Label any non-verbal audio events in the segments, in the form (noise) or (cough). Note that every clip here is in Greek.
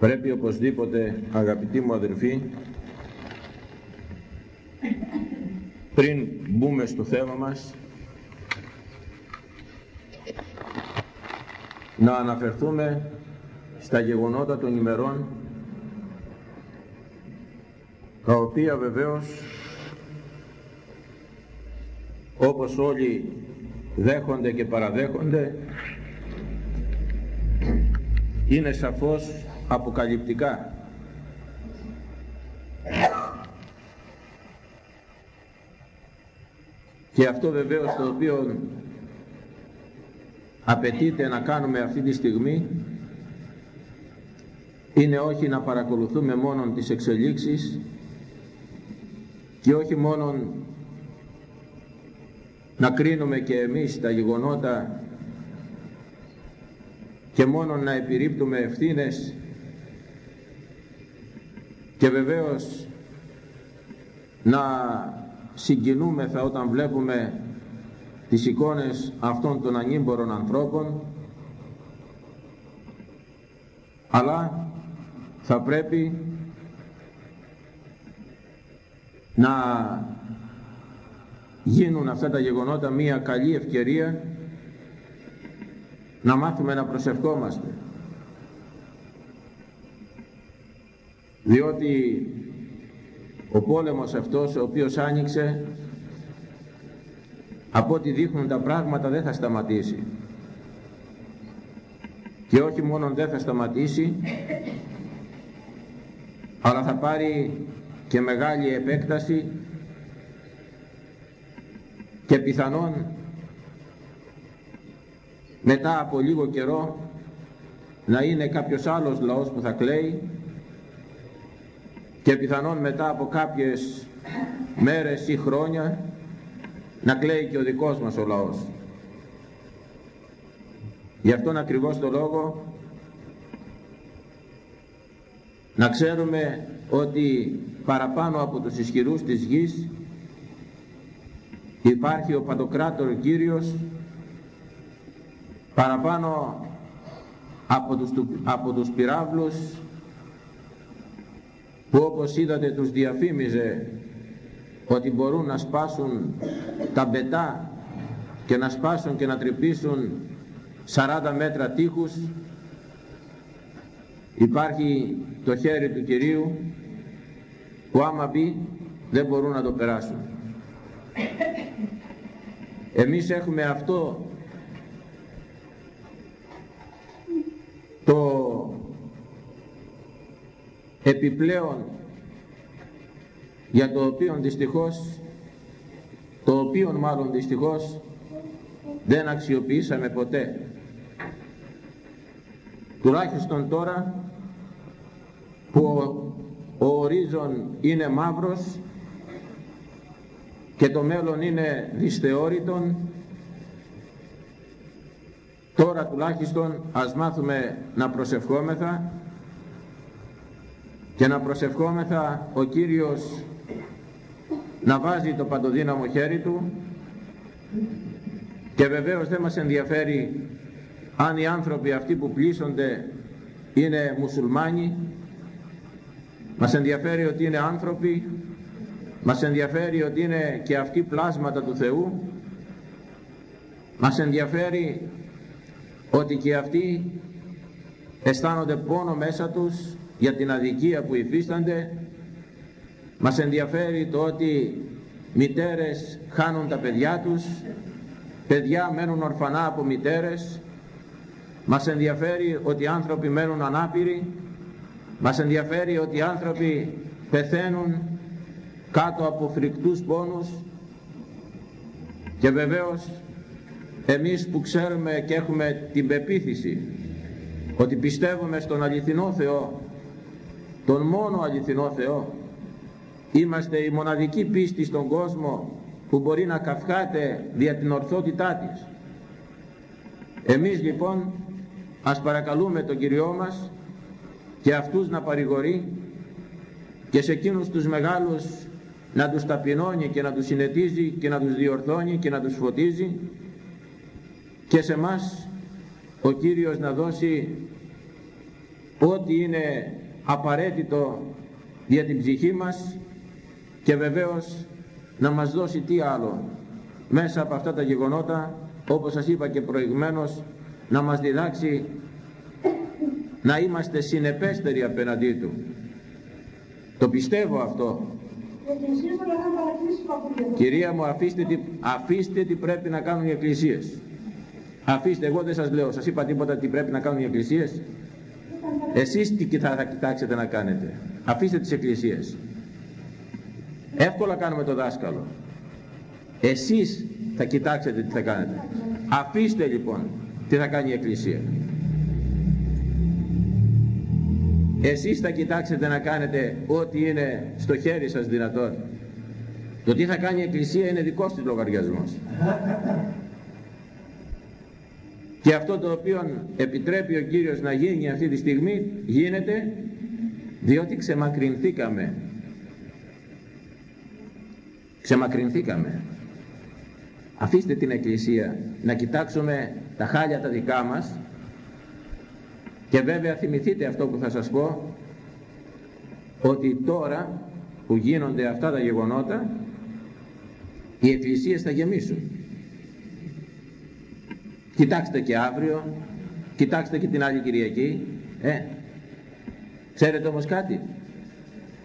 Πρέπει οπωσδήποτε αγαπητοί μου αδερφοί πριν μπούμε στο θέμα μας να αναφερθούμε στα γεγονότα των ημερών τα οποία βεβαίως όπως όλοι δέχονται και παραδέχονται είναι σαφώς αποκαλυπτικά. Και αυτό βεβαίως το οποίο απαιτείται να κάνουμε αυτή τη στιγμή είναι όχι να παρακολουθούμε μόνο τις εξελίξεις και όχι μόνο να κρίνουμε και εμείς τα γεγονότα και μόνο να επιρρύπτουμε ευθύνες και βεβαίως να συγκινούμεθα όταν βλέπουμε τις εικόνες αυτών των ανήμπορων ανθρώπων αλλά θα πρέπει να γίνουν αυτά τα γεγονότα μια καλή ευκαιρία να μάθουμε να προσευχόμαστε διότι ο πόλεμος αυτός ο οποίος άνοιξε από ό,τι δείχνουν τα πράγματα δεν θα σταματήσει. Και όχι μόνο δεν θα σταματήσει αλλά θα πάρει και μεγάλη επέκταση και πιθανόν μετά από λίγο καιρό να είναι κάποιος άλλος λαός που θα κλαίει και πιθανόν μετά από κάποιες μέρες ή χρόνια να κλαίει και ο δικός μας ο λαός. Γι' αυτόν ακριβώς το λόγο να ξέρουμε ότι παραπάνω από τους ισχυρούς της γης υπάρχει ο Παντοκράτορ Κύριος παραπάνω από τους, από τους πυράβλους που όπως είδατε τους διαφήμιζε ότι μπορούν να σπάσουν τα μπετά και να σπάσουν και να τρυπήσουν 40 μέτρα τείχους υπάρχει το χέρι του Κυρίου που άμα μπει δεν μπορούν να το περάσουν. Εμείς έχουμε αυτό το επιπλέον για το οποίο δυστυχώς το οποίο μάλλον δυστυχώς δεν αξιοποιήσαμε ποτέ. Τουλάχιστον τώρα που ο, ο ορίζον είναι μαύρος και το μέλλον είναι δυσθεώρητον τώρα τουλάχιστον ας μάθουμε να προσευχόμεθα και να προσευχόμεθα ο Κύριος να βάζει το παντοδύναμο χέρι Του και βεβαίως δεν μας ενδιαφέρει αν οι άνθρωποι αυτοί που πλήσονται είναι μουσουλμάνοι. Μας ενδιαφέρει ότι είναι άνθρωποι μας ενδιαφέρει ότι είναι και αυτοί πλάσματα του Θεού. Μας ενδιαφέρει ότι και αυτοί αισθάνονται πόνο μέσα τους για την αδικία που υφίστανται μας ενδιαφέρει το ότι μητέρες χάνουν τα παιδιά τους παιδιά μένουν ορφανά από μητέρες. Μας ενδιαφέρει ότι άνθρωποι μένουν ανάπηροι. Μας ενδιαφέρει ότι άνθρωποι πεθαίνουν κάτω από φρικτούς πόνους. Και βεβαίως εμείς που ξέρουμε και έχουμε την πεποίθηση ότι πιστεύουμε στον αληθινό Θεό τον μόνο αληθινό Θεό. Είμαστε η μοναδική πίστη στον κόσμο που μπορεί να καυχάται δια την ορθότητά της. Εμείς λοιπόν ας παρακαλούμε τον Κυριό μας και αυτούς να παρηγορεί και σε εκείνους τους μεγάλους να τους ταπεινώνει και να τους συνετίζει και να τους διορθώνει και να τους φωτίζει και σε μας ο Κύριος να δώσει ό,τι είναι απαραίτητο για την ψυχή μας και βεβαίως να μας δώσει τι άλλο μέσα από αυτά τα γεγονότα όπως σας είπα και προηγουμένως να μας διδάξει να είμαστε συνεπέστεροι απέναντί του. Το πιστεύω αυτό. Κυρία μου αφήστε τι, αφήστε τι πρέπει να κάνουν οι εκκλησίες. Αφήστε εγώ δεν σας λέω σας είπα τίποτα τι πρέπει να κάνουν οι εκκλησίες εσείς τι θα, θα κοιτάξετε να κάνετε. Αφήστε τις εκκλησίες. Εύκολα κάνουμε το δάσκαλο. Εσείς θα κοιτάξετε τι θα κάνετε. Αφήστε λοιπόν τι θα κάνει η εκκλησία. Εσείς θα κοιτάξετε να κάνετε ό,τι είναι στο χέρι σας δυνατόν. Το τι θα κάνει η εκκλησία είναι δικός της λογαριασμός και αυτό το οποίο επιτρέπει ο Κύριος να γίνει αυτή τη στιγμή γίνεται διότι ξεμακρυνθήκαμε. Ξεμακρυνθήκαμε. Αφήστε την εκκλησία να κοιτάξουμε τα χάλια τα δικά μας. Και βέβαια θυμηθείτε αυτό που θα σας πω ότι τώρα που γίνονται αυτά τα γεγονότα οι εκκλησίες θα γεμίσουν Κοιτάξτε και αύριο, κοιτάξτε και την άλλη Κυριακή. Ε, ξέρετε όμως κάτι,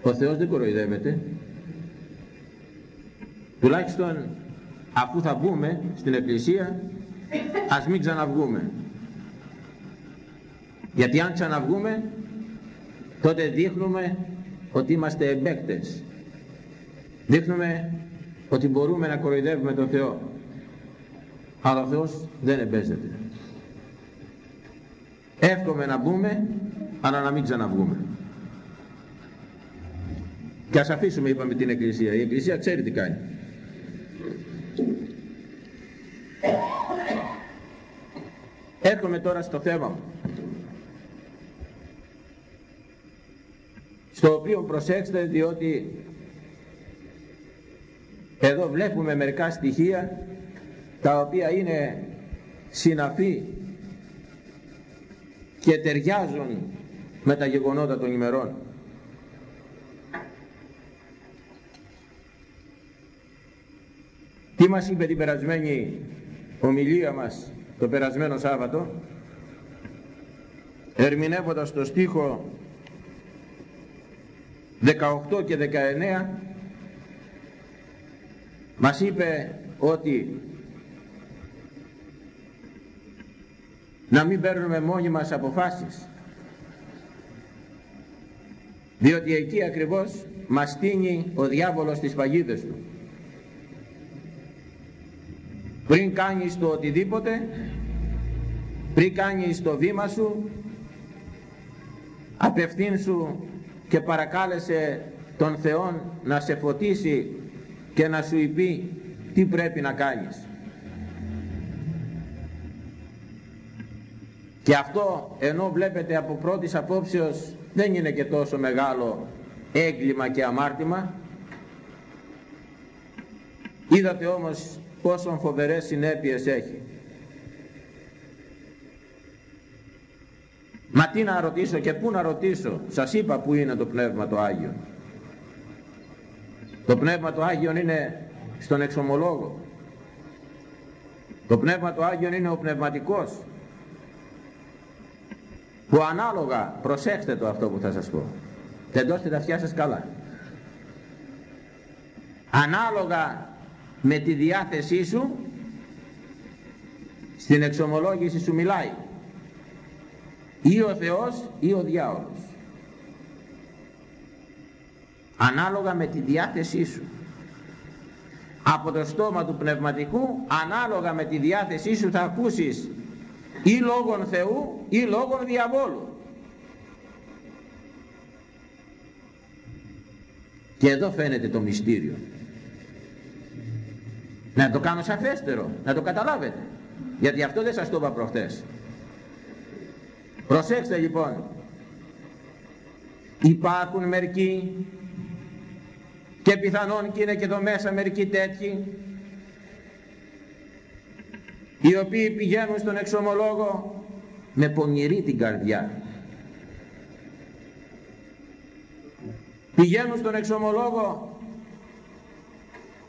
ο Θεός δεν κοροϊδεύεται. Τουλάχιστον αφού θα βγούμε στην εκκλησία, ας μην ξαναβγούμε. Γιατί αν ξαναβγούμε, τότε δείχνουμε ότι είμαστε εμπέκτες. Δείχνουμε ότι μπορούμε να κοροϊδεύουμε τον Θεό αλλά ο Θεός δεν εμπέζεται εύχομαι να μπούμε αλλά να μην ξαναβγούμε. Και ας αφήσουμε είπαμε την Εκκλησία. Η Εκκλησία ξέρει τι κάνει. Έρχομαι τώρα στο θέμα μου στο οποίο προσέξτε διότι εδώ βλέπουμε μερικά στοιχεία τα οποία είναι συναφή και ταιριάζουν με τα γεγονότα των ημερών. Τι μας είπε την περασμένη ομιλία μας το περασμένο Σάββατο; Ερμηνεύοντας το στίχο 18 και 19 μας είπε ότι να μην παίρνουμε μόνοι μας αποφάσεις. Διότι εκεί ακριβώς μας στείνει ο διάβολος τις παγίδες του. Πριν κάνεις το οτιδήποτε πριν κάνεις το βήμα σου απευθύνσου και παρακάλεσε τον Θεό να σε φωτίσει και να σου πει τι πρέπει να κάνεις Και αυτό ενώ βλέπετε από πρώτης απόψεως δεν είναι και τόσο μεγάλο έγκλημα και αμάρτημα. Είδατε όμως πόσο φοβερές συνέπειες έχει. Μα τι να ρωτήσω και πού να ρωτήσω. Σας είπα πού είναι το Πνεύμα το Άγιο. Το Πνεύμα το Άγιο είναι στον εξομολόγο. Το Πνεύμα το Άγιο είναι ο πνευματικός που ανάλογα, προσέξτε το αυτό που θα σας πω, τεντώστε τα αυτιά σας καλά. Ανάλογα με τη διάθεσή σου, στην εξομολόγηση σου μιλάει. Ή ο Θεός ή ο διάολος. Ανάλογα με τη διάθεσή σου. Από το στόμα του πνευματικού, ανάλογα με τη διάθεσή σου θα ακούσεις ή λόγων Θεού ή λόγων διαβόλου. Και εδώ φαίνεται το μυστήριο. Να το κάνω σαφέστερο, να το καταλάβετε. Γιατί αυτό δεν σας το είπα προχτές. Προσέξτε λοιπόν. Υπάρχουν μερικοί και πιθανόν και είναι και εδώ μέσα μερικοί τέτοιοι οι οποίοι πηγαίνουν στον εξομολόγο με πονηρή την καρδιά. Πηγαίνουν στον εξομολόγο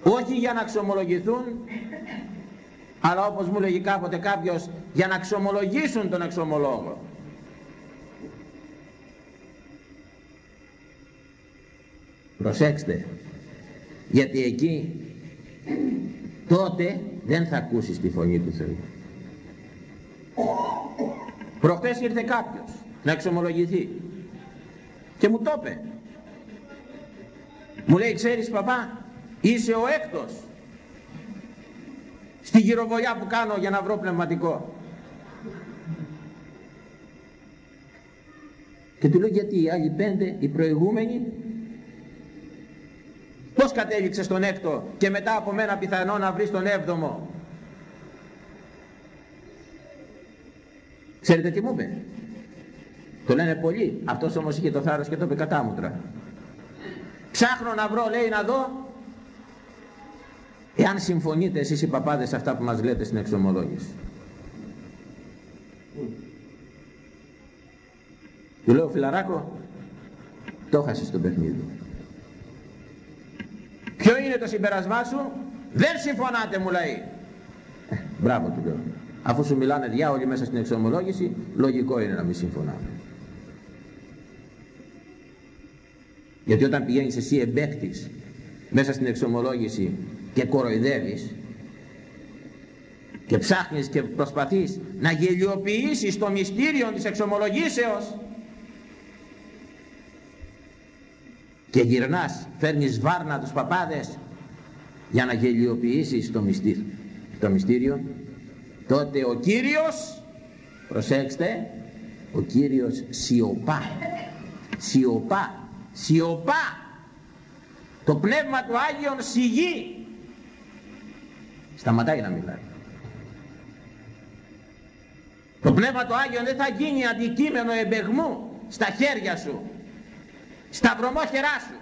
όχι για να εξομολογηθούν αλλά όπως μου λέγει κάποτε κάποιος για να εξομολογήσουν τον εξομολόγο. Προσέξτε γιατί εκεί τότε δεν θα ακούσεις τη φωνή του Θεού. Προχτές ήρθε κάποιος να εξομολογηθεί και μου το είπε. Μου λέει ξέρεις παπά είσαι ο έκτος στη γυροβολιά που κάνω για να βρω πνευματικό και του λέω γιατί οι άλλοι πέντε οι προηγούμενοι πως κατέληξες στον έκτο και μετά από μένα πιθανό να βρεις τον έβδομο; Ξέρετε τι μου είπε; Το λένε πολλοί αυτός όμως είχε το θάρρος και το είπε κατάμουτρα ψάχνω να βρω λέει να δω Εάν συμφωνείτε εσείς οι παπάδες αυτά που μας λέτε στην εξομολόγηση. Του λέω φιλαράκο, το χάσες το παιχνίδι. Ποιο είναι το συμπερασμά σου, δεν συμφωνάτε μου λέει. Ε, μπράβο του λέω. Αφού σου μιλάνε διάολοι μέσα στην εξομολόγηση, λογικό είναι να μην συμφωνάμε. Γιατί όταν πηγαίνεις εσύ εμπέκτης μέσα στην εξομολόγηση και κοροϊδεύεις και ψάχνεις και προσπαθείς να γελιοποιήσεις το μυστήριο της εξομολογήσεως και γυρνάς, φέρνεις βάρνα τους παπάδες για να γελιοποιήσεις το μυστήριο, το μυστήριο. Τότε ο Κύριος προσέξτε ο Κύριος σιωπά σιωπά σιωπά το Πνεύμα του Άγιον σιγεί σταματάει να μιλάει. Το Πνεύμα του Άγιο δεν θα γίνει αντικείμενο εμπεγμού στα χέρια σου, στα βρωμόχερά σου.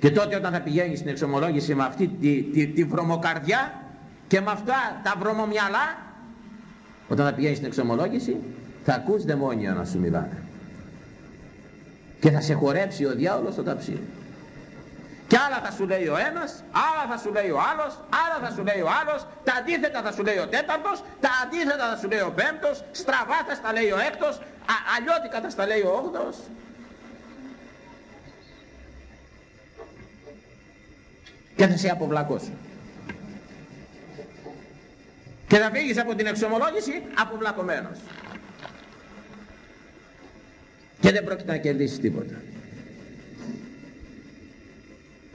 Και τότε όταν θα πηγαίνεις στην εξομολόγηση με αυτή τη, τη, τη βρωμοκαρδιά και με αυτά τα βρωμομυαλά, όταν θα πηγαίνεις στην εξομολόγηση, θα ακούς δαιμόνια να σου μιλάνε. Και θα σε χορέψει ο διάολος στο ταψί. Και άλλα θα σου λέει ο ένας, άλλα θα σου λέει ο άλλος, άλλα θα σου λέει ο άλλος, τα αντίθετα θα σου λέει ο τέταρτος, τα αντίθετα θα σου λέει ο πέμπτος, στραβά θα στα λέει ο έκτος, α, αλλιώτικα θα στα λέει ο όγδος. Και θα σε αποβλακώσει. Και θα φύγεις από την εξομολόγηση αποβλακωμένος. Και δεν πρόκειται να κερδίσεις τίποτα.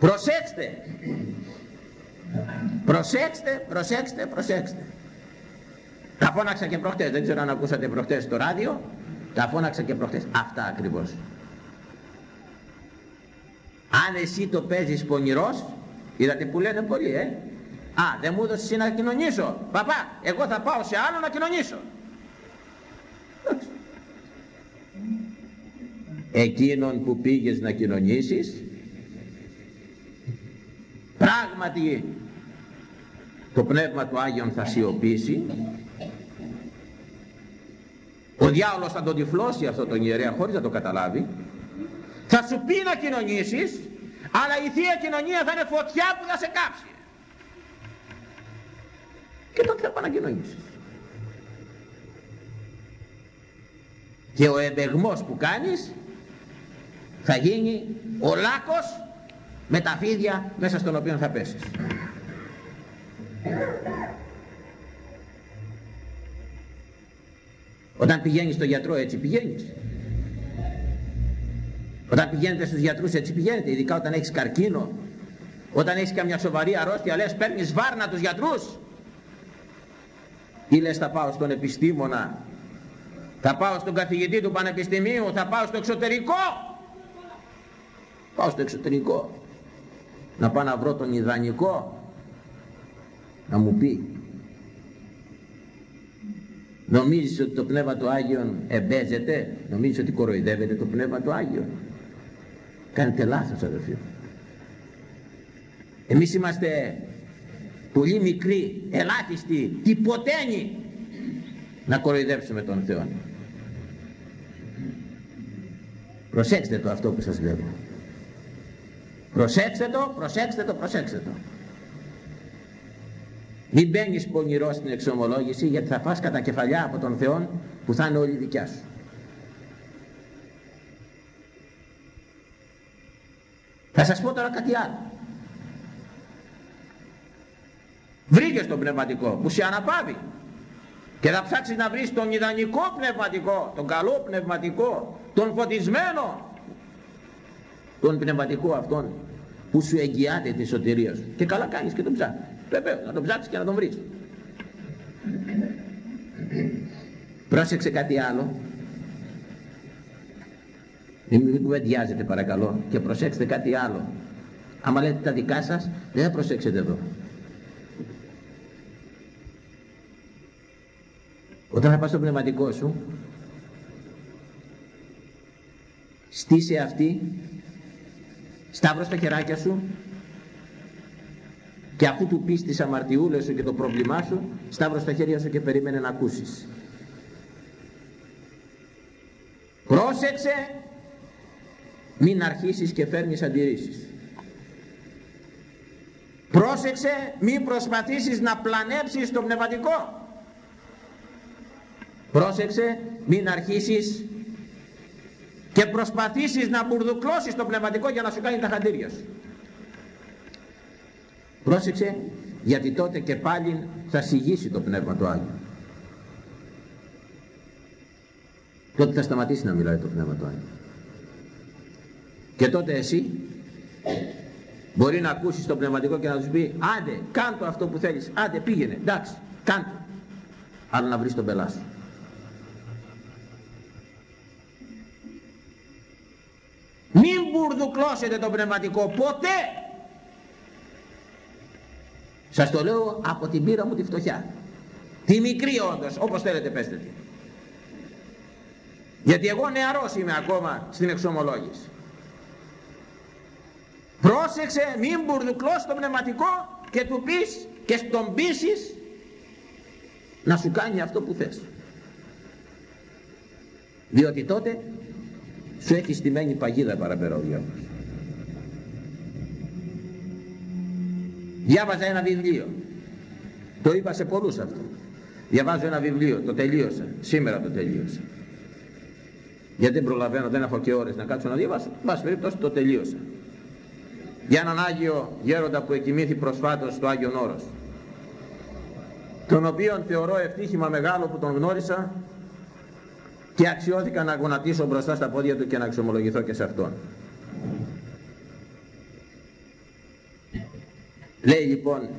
Προσέξτε. Προσέξτε, προσέξτε, προσέξτε. Τα φώναξα και προχτές, δεν ξέρω αν ακούσατε προχτές το ράδιο, τα φώναξα και προχτές. Αυτά ακριβώς. Αν εσύ το παίζεις πονηρός, είδατε που λένε πολλοί, ε; Α, δεν μου έδωσες να κοινωνήσω. Παπά, εγώ θα πάω σε άλλο να κοινωνήσω. Εκείνον που πήγες να κοινωνήσεις, πράγματι το Πνεύμα του Άγιον θα σιωπήσει. Ο διάολος θα τον τυφλώσει αυτό τον ιερέα χωρίς να το καταλάβει. Θα σου πει να κοινωνήσεις αλλά η Θεία Κοινωνία θα είναι φωτιά που θα σε κάψει. Και τότε θα πάει να κοινωνήσεις. Και ο εμπεγμός που κάνεις θα γίνει ο λάκκος με τα φίδια μέσα στον οποίο θα πέσεις. Όταν πηγαίνεις στο γιατρό έτσι πηγαίνεις. Όταν πηγαίνετε στους γιατρούς έτσι πηγαίνετε, ειδικά όταν έχεις καρκίνο, όταν έχεις καμιά σοβαρή αρρώστια λες παίρνεις βάρνα τους γιατρούς. Ή λες θα πάω στον επιστήμονα, θα πάω στον καθηγητή του πανεπιστημίου, θα πάω στο εξωτερικό. Πάω στο εξωτερικό να πάω να βρω τον ιδανικό. Να μου πει. Νομίζεις ότι το Πνεύμα του Άγιον εμπέζεται; Νομίζεις ότι κοροϊδεύεται το Πνεύμα του Άγιον; Κάνετε λάθος αδελφοί εμείς είμαστε πολύ μικροί ελάχιστοι τυποτένοι να κοροϊδέψουμε τον Θεό. Προσέξτε το αυτό που σας λέω. Προσέξτε το, προσέξτε το, προσέξτε το. Μην μπαίνεις πονηρό στην εξομολόγηση γιατί θα φας κατά κεφαλιά από τον Θεό που θα είναι όλη δικιά σου. Θα σας πω τώρα κάτι άλλο. Βρήκες τον πνευματικό που σε αναπάβει και θα ψάξεις να βρεις τον ιδανικό πνευματικό, τον καλό πνευματικό, τον φωτισμένο, τον πνευματικό αυτόν που σου εγγυάται τη σωτηρία σου. Και καλά κάνεις και τον ψάχνεις. Βεβαίως, να τον ψάξεις και να τον βρεις. Πρόσεξε κάτι άλλο. Μην κουβεντιάζετε παρακαλώ και προσέξτε κάτι άλλο. Άμα λέτε τα δικά σας, δεν θα προσέξετε εδώ. Όταν θα πας στο πνευματικό σου, στήσε αυτή, σταύρω στα χεράκια σου και αφού του πεις τις αμαρτιούλες σου και το πρόβλημά σου, σταύρω στα χέρια σου και περίμενε να ακούσεις. Πρόσεξε, μην αρχίσεις και φέρνεις αντιρρήσεις. Πρόσεξε, μην προσπαθήσεις να πλανέψεις το πνευματικό. Πρόσεξε, μην αρχίσεις και προσπαθήσεις να μπουρδουκλώσεις το πνευματικό για να σου κάνει τα χαντήρια σου. Πρόσεξε, γιατί τότε και πάλι θα συγγύσει το Πνεύμα του Άγιο. Τότε θα σταματήσει να μιλάει το Πνεύμα του Άγιο. Και τότε εσύ μπορεί να ακούσεις το πνευματικό και να σου πει άντε κάντο αυτό που θέλεις, άντε πήγαινε, εντάξει, κάντο. Αλλά να βρεις τον πελά σου. Μην μπουρδουκλώσετε το πνευματικό ποτέ. Σας το λέω από την πείρα μου τη φτωχιά. Τη μικρή όντως, όπως θέλετε πέστε τη. Γιατί εγώ νεαρός είμαι ακόμα στην εξομολόγηση. Πρόσεξε, μην μπουρδουκλώσεις το πνευματικό και του πεις και στον πείσεις να σου κάνει αυτό που θες. Διότι τότε σου έχει στημένη παγίδα παραπέρα ο διάβολος. Διάβαζα ένα βιβλίο. Το είπα σε πολλούς αυτό. Διαβάζω ένα βιβλίο, το τελείωσα. Σήμερα το τελείωσα. Γιατί δεν προλαβαίνω, δεν έχω και ώρες να κάτσω να διαβάσω. Βάση περίπτωση το τελείωσα. Για έναν Άγιο Γέροντα που εκοιμήθη προσφάτως στο Άγιο Όρος. Τον οποίον θεωρώ ευτύχημα μεγάλο που τον γνώρισα και αξιώθηκα να γονατίσω μπροστά στα πόδια του και να εξομολογηθώ και σε αυτόν. Λέει λοιπόν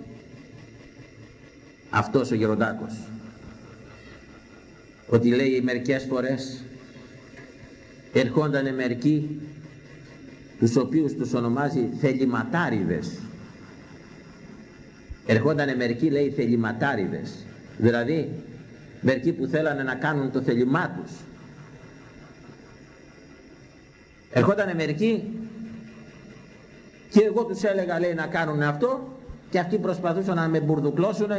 αυτός ο Γεροντάκος ότι λέει μερικές φορές ερχόντανε μερικοί τους οποίους τους ονομάζει θεληματάριδες ερχόντανε μερικοί λέει θεληματάριδες δηλαδή μερικοί που θέλανε να κάνουν το θελημά τους ερχόταν μερικοί και εγώ τους έλεγα λέει να κάνουν αυτό και αυτοί προσπαθούσαν να με μπουρδουκλώσουν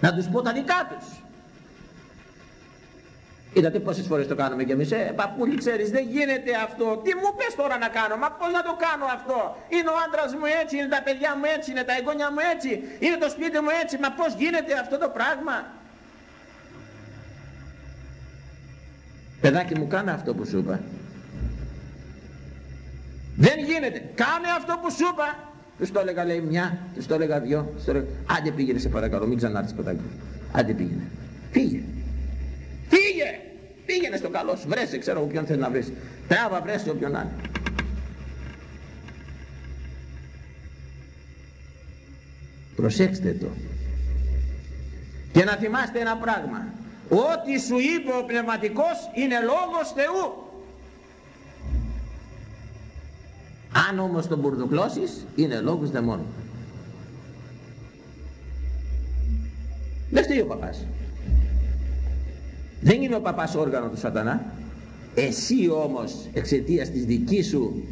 να τους πω τα δικά τους Είδατε πόσες φορές το κάνουμε κι εμείς, ε, παππούλη ξέρεις δεν γίνεται αυτό, τι μου πες τώρα να κάνω, μα πώς να το κάνω αυτό, είναι ο άντρας μου έτσι, είναι τα παιδιά μου έτσι, είναι τα εγγόνια μου έτσι, είναι το σπίτι μου έτσι, μα πώς γίνεται αυτό το πράγμα; Παιδάκι μου κάνε αυτό που σου είπα. Δεν γίνεται. Κάνε αυτό που σου είπα. Τους το έλεγα λέει μια, τους το έλεγα δυο. Τους το έλεγα... Άντε πήγαινε σε παρακαλώ, μην ξανάρθεις παιδάκι. Άντε πήγαινε. Φύγε. Φύγε. Πήγαινε στο καλό σου. Βρέσε, ξέρω ποιον θέλεις να βρεις. Τράβα βρέσε όποιον να είναι. Προσέξτε το. Και να θυμάστε ένα πράγμα. Ό,τι σου είπε ο πνευματικός είναι λόγος Θεού. Αν όμως τον μπουρδουκλώσεις είναι λόγος δαιμόνων. Δεν φταίει ο παπάς. Δεν είναι ο παπάς όργανο του σατανά. Εσύ όμως εξαιτίας της δικής σου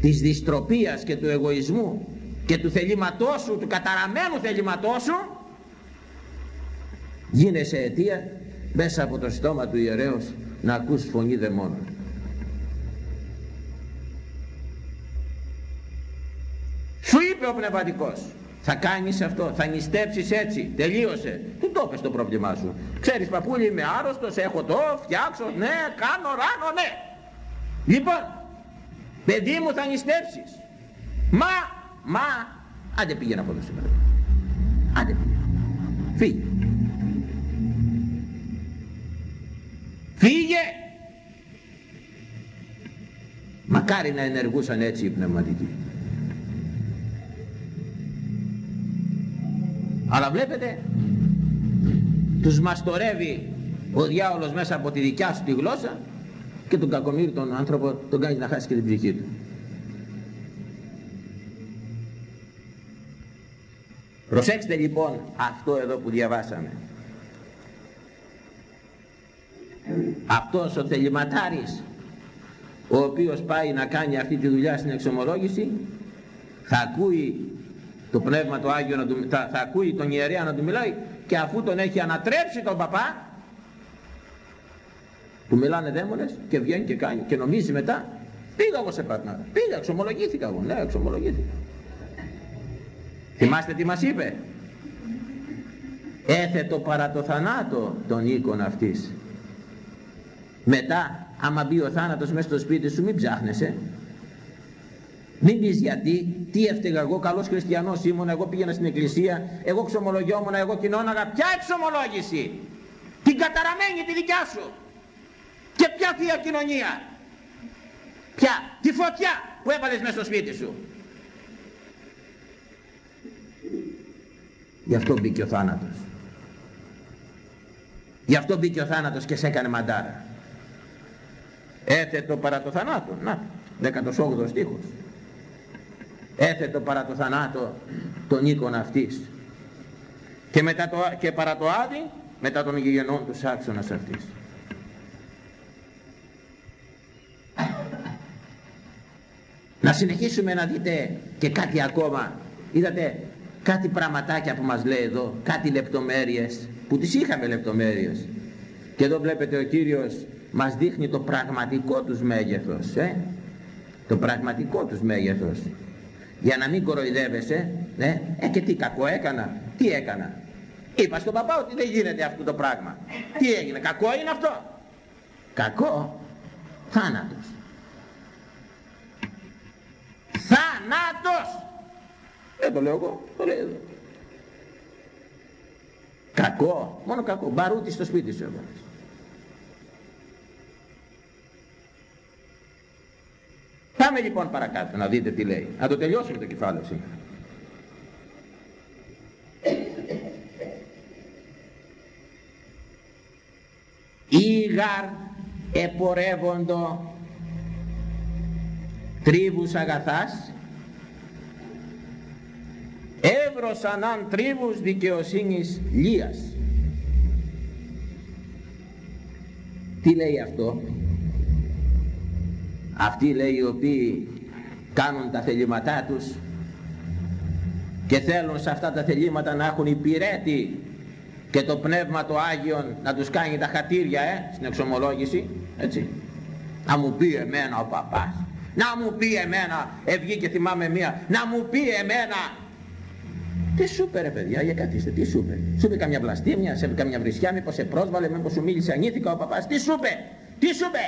της δυστροπίας και του εγωισμού και του θελήματός σου, του καταραμένου θελήματός σου γίνεσαι αιτία μέσα από το στόμα του ιερέως να ακούς φωνή δαιμόνων. Σου είπε ο πνευματικός, θα κάνεις αυτό, θα νηστέψεις έτσι, τελείωσε. Του το το πρόβλημά σου. Ξέρεις παππούλη είμαι άρρωστος, έχω το, φτιάξω, ναι, κάνω, ράνω, ναι. Λοιπόν, παιδί μου θα νηστέψεις. Μα, μα, άντε πήγαινε από εδώ σήμερα. Άντε πήγαινε. Φύγε. Μακάρι να ενεργούσαν έτσι οι πνευματικοί. Αλλά βλέπετε, τους μαστορεύει ο διάολος μέσα από τη δικιά σου τη γλώσσα και τον κακομύρι τον άνθρωπο τον κάνεις να χάσει και την ψυχή του. Προσέξτε λοιπόν αυτό εδώ που διαβάσαμε. Αυτός ο θεληματάρης ο οποίος πάει να κάνει αυτή τη δουλειά στην εξομολόγηση θα ακούει το Πνεύμα το Άγιο να του, θα, θα ακούει τον ιερέα να του μιλάει και αφού τον έχει ανατρέψει τον παπά που μιλάνε δαίμονες και βγαίνει και κάνει και νομίζει μετά πήγα εγώ σε πατνάδα πήγα εξομολογήθηκα εγώ ναι εξομολογήθηκα θυμάστε τι μας είπε; Έθετο παρά το θανάτο τον οίκον αυτής μετά άμα μπει ο θάνατος μέσα στο σπίτι σου μην ψάχνεσαι μην πεις γιατί, τι έφταιγα εγώ, καλός χριστιανός ήμουν, εγώ πήγαινα στην εκκλησία, εγώ ξομολογιόμουν, εγώ κοινώναγα. Ποια εξομολόγηση, την καταραμένη τη δικιά σου. Και ποια θεία κοινωνία; Ποια, τη φωτιά που έβαλες μέσα στο σπίτι σου. Γι' αυτό μπήκε ο θάνατος. Γι' αυτό μπήκε ο θάνατος και σε έκανε μαντάρα. Έθετο παρά το θανάτο. Να, 18ο στίχος έθετο παρά το θανάτο τον οίκον αυτής και, μετά το, και παρά το άδει μετά των γηγενών του άξονας αυτής. Να συνεχίσουμε να δείτε και κάτι ακόμα. Είδατε κάτι πραγματάκια που μας λέει εδώ, κάτι λεπτομέρειες, που τις είχαμε λεπτομέρειες. Και εδώ βλέπετε ο Κύριος μας δείχνει το πραγματικό τους μέγεθος. Ε; Το πραγματικό τους μέγεθος. Για να μην κοροϊδεύεσαι ναι, ε, και τι κακό έκανα τι έκανα. Είπα στον παπά ότι δεν γίνεται αυτό το πράγμα. Τι έγινε κακό είναι αυτό. Κακό θάνατος. Θάνατος! Δεν το λέω εγώ το λέω εδώ. Κακό μόνο κακό. Μπαρούτι στο σπίτι σου έβαλες Πάμε λοιπόν παρακάτω να δείτε τι λέει. Να το τελειώσουμε το κεφάλαιο σήμερα. Ήγαρ επορεύοντο τρίβους αγαθάς έβρωσαν αν τρίβους δικαιοσύνης λίας. Τι λέει αυτό; Αυτοί λέει οι οποίοι κάνουν τα θελήματά τους και θέλουν σε αυτά τα θελήματα να έχουν υπηρέτη και το Πνεύμα το Άγιον να τους κάνει τα χατήρια ε, στην εξομολόγηση έτσι. Να μου πει εμένα ο παπάς. Να μου πει εμένα και θυμάμαι μία. Να μου πει εμένα. Τι σου είπε ρε παιδιά για καθίστε τι σου είπε. Σου είπε καμιά βλαστήμια σε καμιά βρισιά μήπως σε πρόσβαλε μήπως σου μίλησε ανήθικα ο παπάς. Τι σου είπε τι σου είπε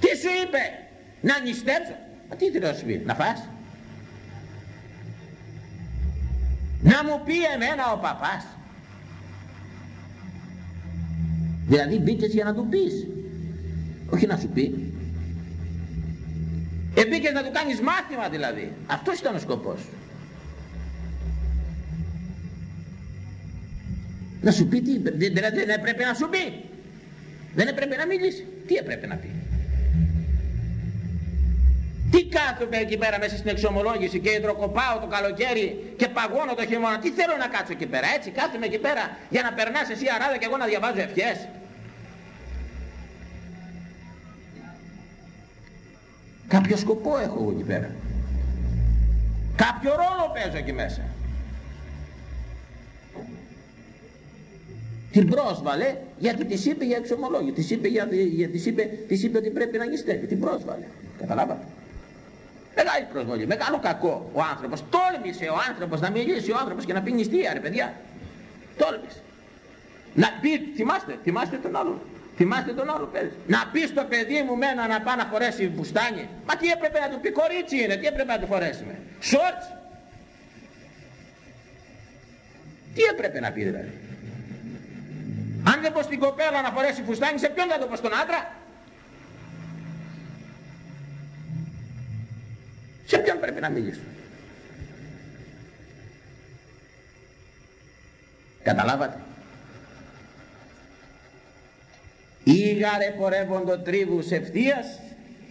τι σου είπε να νηστέψω. Μα τι θέλω να σου πει, να φας; Να μου πει εμένα ο παπάς. Δηλαδή μπήκες για να του πεις. Όχι να σου πει. Εμπήκες να του κάνεις μάθημα δηλαδή. Αυτός ήταν ο σκοπός. Να σου πει τι, δηλαδή δεν έπρεπε να σου πει. Δεν έπρεπε να μιλήσει. Τι έπρεπε να πει. Τι κάθομαι εκεί πέρα μέσα στην εξομολόγηση και υδροκοπάω το καλοκαίρι και παγώνω το χειμώνα. Τι θέλω να κάτσω εκεί πέρα. Έτσι κάθομαι εκεί πέρα για να περνάς εσύ αράδα και εγώ να διαβάζω ευχές. Κάποιο σκοπό έχω εγώ εκεί πέρα. Κάποιο ρόλο παίζω εκεί μέσα. Την πρόσβαλε γιατί της είπε για εξομολόγηση. Της είπε, για, για, της είπε, της είπε ότι πρέπει να νηστεύει. Την πρόσβαλε. Καταλάβατε; Μεγάλη προσβολή, μεγάλο κακό ο άνθρωπος. Τόλμησε ο άνθρωπος να μιλήσει ο άνθρωπος και να πει νηστεία ρε παιδιά. Τόλμησε. Να πει, θυμάστε, θυμάστε τον άλλον. Θυμάστε τον άλλο παιδί. Να πει στο παιδί μου μένα να πάει να φορέσει μπουστάνι. Μα τι έπρεπε να του πει κορίτσι είναι, τι έπρεπε να του φορέσουμε. Σόρτς. Τι έπρεπε να πει δηλαδή. Αν δεν πω στην κοπέλα να φορέσει φουστάνι, σε ποιον θα το πω στον άντρα; Σε ποιον πρέπει να μιλήσω; Καταλάβατε; Ήγαρε πορεύοντο τρίβους ευθείας,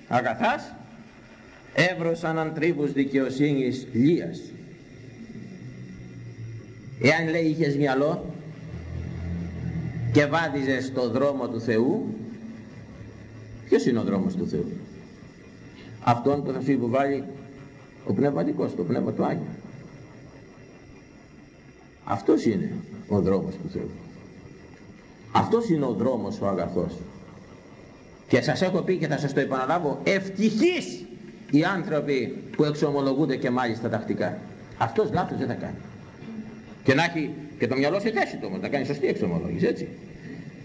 αγαθάς, εύρωσαν αν τρίβους δικαιοσύνης λίας. Εάν λέει είχες μυαλό και βάδιζες το δρόμο του Θεού, ποιος είναι ο δρόμος του Θεού; Αυτόν που θα σου υποβάλει ο πνευματικός, το πνεύμα του Άγιου. Αυτός είναι ο δρόμος του Θεού. Αυτός είναι ο δρόμος ο αγαθός. Και σας έχω πει και θα σας το επαναλάβω, ευτυχείς οι άνθρωποι που εξομολογούνται και μάλιστα τακτικά. Αυτός λάθος δεν θα κάνει. Και να έχει και το μυαλό σε θέση του όμως, να κάνει σωστή εξομολόγηση, έτσι.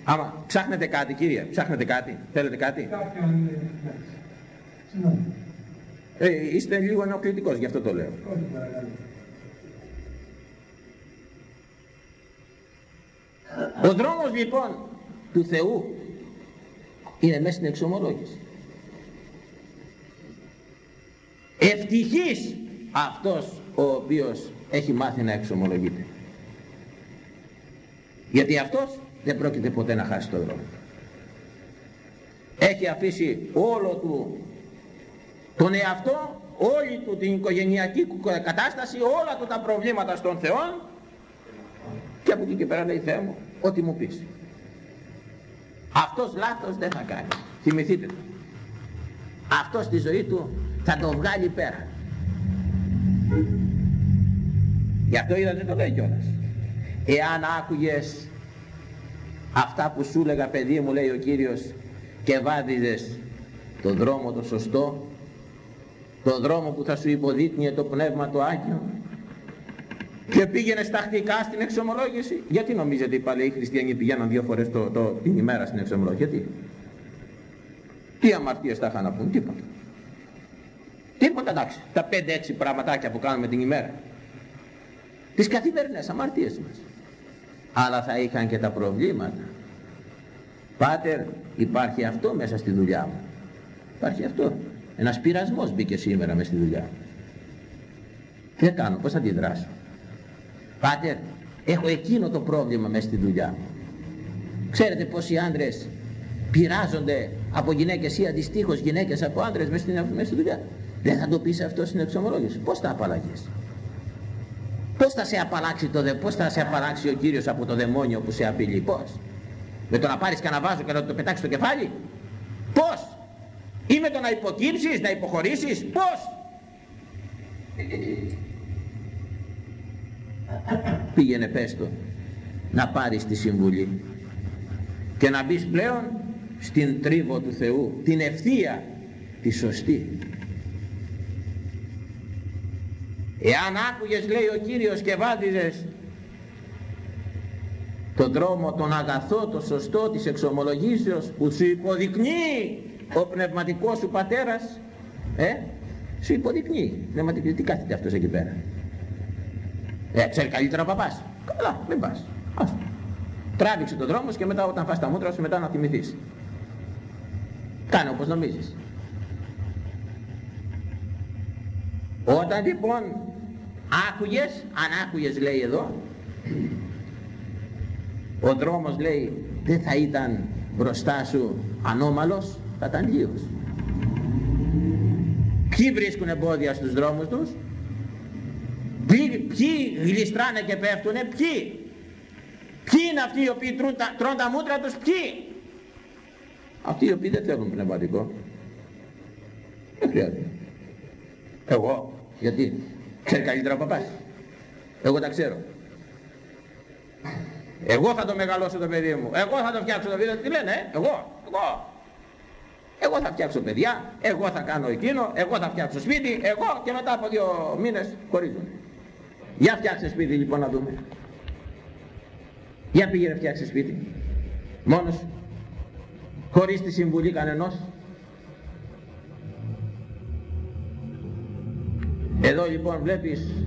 Άμα ψάχνετε κάτι κύριε, ψάχνετε κάτι, θέλετε κάτι. Ε, είστε λίγο ενοχλητικός, γι' αυτό το λέω. Ο δρόμος λοιπόν του Θεού είναι μέσα στην εξομολόγηση. Ευτυχής αυτός ο οποίος έχει μάθει να εξομολογείται. Γιατί αυτός δεν πρόκειται ποτέ να χάσει το δρόμο. Έχει αφήσει όλο του τον εαυτό, όλη του την οικογενειακή κατάσταση, όλα του τα προβλήματα στον Θεό και από εκεί και πέρα λέει Θεέ μου, ό,τι μου πεις. Αυτός λάθος δεν θα κάνει. Θυμηθείτε το. Αυτός στη ζωή του θα το βγάλει πέρα. Γι' αυτό είδατε το λέει κιόλας. Εάν άκουγες αυτά που σου έλεγα παιδί μου λέει ο Κύριος και βάδιζες το δρόμο το σωστό, το δρόμο που θα σου υποδείκνυε το Πνεύμα το Άγιο και πήγαινε σταχτικά στην εξομολόγηση. Γιατί νομίζετε οι παλαιοί χριστιανοί πηγαίναν δύο φορές το, το, την ημέρα στην εξομολόγηση; Γιατί; Τι αμαρτίες θα είχαν να πούν; Τίποτα. Τίποτα εντάξει. Τα 5-6 πραγματάκια που κάνουμε την ημέρα. Τις καθημερινές αμαρτίες μας. Αλλά θα είχαν και τα προβλήματα. Πάτερ, υπάρχει αυτό μέσα στη δουλειά μου. Υπάρχει αυτό. Ένας πειρασμός μπήκε σήμερα μέσα στη δουλειά μου. Τι κάνω, πώς θα αντιδράσω; Πάτερ, έχω εκείνο το πρόβλημα μέσα στη δουλειά μου. Ξέρετε πόσοι άντρες πειράζονται από γυναίκες ή αντιστοίχως γυναίκες από άντρες μέσα στη, μέσα στη δουλειά; Δεν θα το πεις αυτό στην εξομολόγηση. Πώς θα απαλλαγείς; Πώς θα σε απαλλάξει το δε, πώς θα σε απαλλάξει ο Κύριος από το δαιμόνιο που σε απειλεί; Πώς; Με το να πάρεις κανένα βάζο και να το πετάξεις στο κεφάλι; Πώς; Ή με το να υποκύψεις, να υποχωρήσεις. Πώς; πήγαινε πες το να πάρεις τη συμβουλή και να μπεις πλέον στην τρίβο του Θεού την ευθεία τη σωστή εάν άκουγες λέει ο Κύριος και βάδιζες τον δρόμο τον αγαθό, το σωστό της εξομολογήσεως που σου υποδεικνύει ο πνευματικός σου πατέρας ε, σου υποδεικνύει πνευματικός, τι κάθεται αυτός εκεί πέρα; Ε, ξέρει καλύτερα ο παπάς. Καλά, μην πας. Ας. Τράβηξε τον δρόμο και μετά όταν φας τα μούτρα σου μετά να θυμηθείς. Κάνε όπως νομίζεις. Όταν λοιπόν άκουγες, αν άκουγες λέει εδώ, ο δρόμος λέει δεν θα ήταν μπροστά σου ανώμαλος, θα ήταν λίος. Ποιοι βρίσκουν εμπόδια στους δρόμους τους, Ποιοι, ποιοι γλιστράνε και πέφτουνε, ποιοι; Ποιοι είναι αυτοί οι οποίοι τρούν τα, τρώνε τα μούτρα τους, ποιοι; Αυτοί οι οποίοι δεν θέλουν πνευματικό. Δεν χρειάζεται. Εγώ, γιατί, ξέρει καλύτερα ο παπάς. Εγώ τα ξέρω. Εγώ θα το μεγαλώσω το παιδί μου. Εγώ θα το φτιάξω το παιδί μου. Τι λένε, ε; εγώ, εγώ. Εγώ θα φτιάξω παιδιά, εγώ θα κάνω εκείνο, εγώ θα φτιάξω σπίτι, εγώ και μετά από δύο μήνες χωρίζουν. Για φτιάξε σπίτι λοιπόν να δούμε. Για πήγαινε φτιάξε σπίτι. Μόνος χωρίς τη συμβουλή κανενός. Εδώ λοιπόν βλέπεις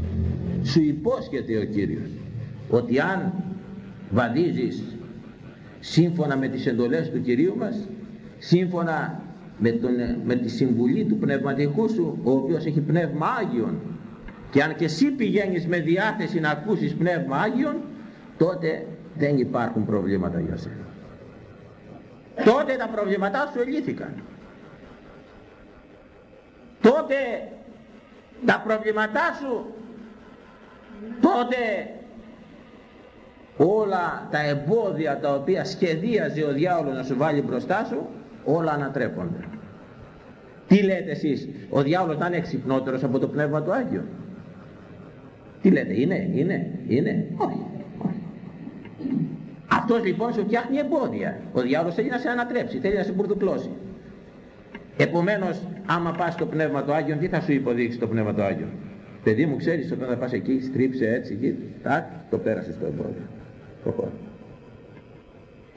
σου υπόσχεται ο Κύριος ότι αν βαδίζεις σύμφωνα με τις εντολές του Κυρίου μας σύμφωνα με, τον, με τη συμβουλή του πνευματικού σου ο οποίος έχει πνεύμα Άγιον. Και αν και εσύ πηγαίνεις με διάθεση να ακούσεις πνεύμα Άγιον τότε δεν υπάρχουν προβλήματα για σένα. Τότε τα προβλήματά σου ελύθηκαν τότε τα προβλήματά σου τότε όλα τα εμπόδια τα οποία σχεδίαζε ο διάολος να σου βάλει μπροστά σου όλα ανατρέπονται τι λέτε εσείς ο διάολος να είναι εξυπνότερος από το Πνεύμα του Άγιο τι λέτε είναι, είναι, είναι; Όχι, όχι. αυτός λοιπόν σου φτιάχνει εμπόδια. Ο διάολος θέλει να σε ανατρέψει θέλει να σε μπουρδουκλώσει. Επομένως άμα πας στο Πνεύμα του Άγιο τι θα σου υποδείξει το Πνεύμα του Άγιο παιδί μου ξέρεις όταν θα πας εκεί στρίψε έτσι εκεί τάκ, το πέρασες το εμπόδιο. Προχώρα.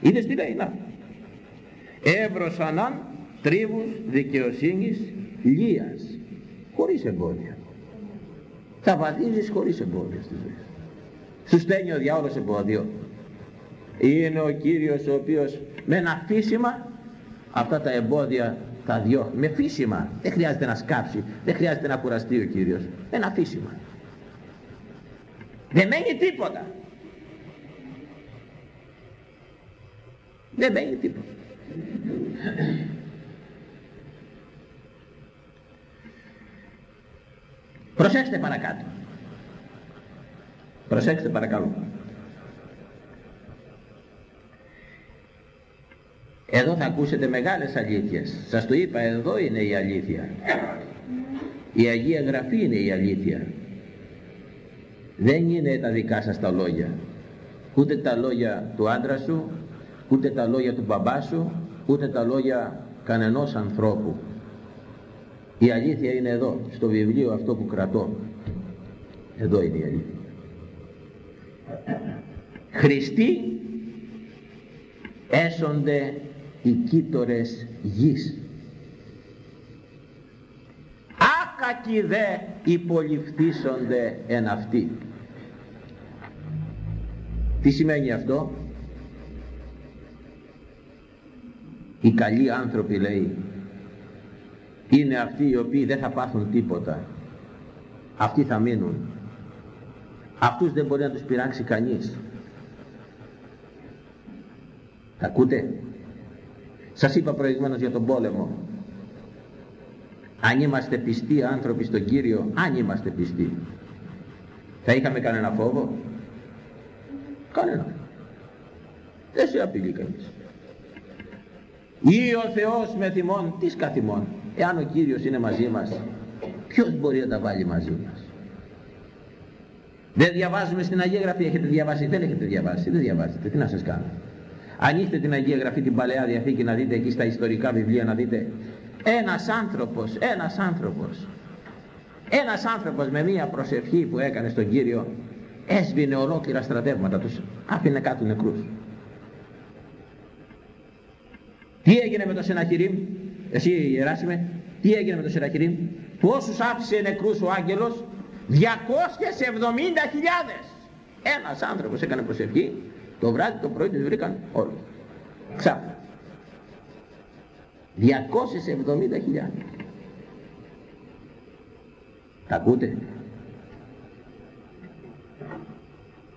Είδες τι λέει να εύρος ανάν τρίβους δικαιοσύνης λίας χωρίς εμπόδια. Θα βαδίζεις χωρίς εμπόδια στη ζωή. Σου στέλνει ο διάολος εμπόδιο. Είναι ο Κύριος ο οποίος με ένα φύσιμα αυτά τα εμπόδια τα διώχνει με φύσιμα δεν χρειάζεται να σκάψει δεν χρειάζεται να κουραστεί ο Κύριος. Με ένα φύσιμα δεν μένει τίποτα. Δεν μένει τίποτα Προσέξτε παρακάτω. Προσέξτε παρακαλώ. Εδώ θα ακούσετε μεγάλες αλήθειες. Σας το είπα, εδώ είναι η αλήθεια. Η Αγία Γραφή είναι η αλήθεια. Δεν είναι τα δικά σας τα λόγια. Ούτε τα λόγια του άντρα σου, ούτε τα λόγια του μπαμπά σου, ούτε τα λόγια κανενός ανθρώπου. Η αλήθεια είναι εδώ, στο βιβλίο αυτό που κρατώ. Εδώ είναι η αλήθεια. Χριστοί έσονται οι κήτορες γης. Άκακοι δε υποληφθήσονται εν αυτή. Τι σημαίνει αυτό; Οι καλοί άνθρωποι λέει είναι αυτοί οι οποίοι δεν θα πάθουν τίποτα. Αυτοί θα μείνουν. Αυτούς δεν μπορεί να τους πειράξει κανείς. Τα ακούτε; Σας είπα προηγουμένως για τον πόλεμο. Αν είμαστε πιστοί άνθρωποι στον Κύριο, αν είμαστε πιστοί, θα είχαμε κανένα φόβο; Κανένα. Δεν σε απειλεί κανείς. Ή ο Θεός με θυμών, τις καθημών. Εάν ο Κύριος είναι μαζί μας, ποιος μπορεί να τα βάλει μαζί μας; Δεν διαβάζουμε στην Αγία Γραφή, έχετε διαβάσει, δεν έχετε διαβάσει, δεν διαβάζετε, τι να σας κάνω. Ανοίξτε την Αγία Γραφή, την Παλαιά Διαθήκη να δείτε εκεί στα ιστορικά βιβλία να δείτε ένας άνθρωπος, ένας άνθρωπος, ένας άνθρωπος με μία προσευχή που έκανε στον Κύριο έσβηνε ολόκληρα στρατεύματα τους, άφηνε κάτω νεκρούς. Τι έγινε με το Σεναχηρίμ, εσύ Ιεράσιμε, τι έγινε με το Σεναχηρίμ, πόσους άφησε νεκρούς ο άγγελος, 270.000. Ένας άνθρωπος έκανε προσευχή, το βράδυ το πρωί τους βρήκαν όλοι. Ξάφνα. 270.000. Τα ακούτε;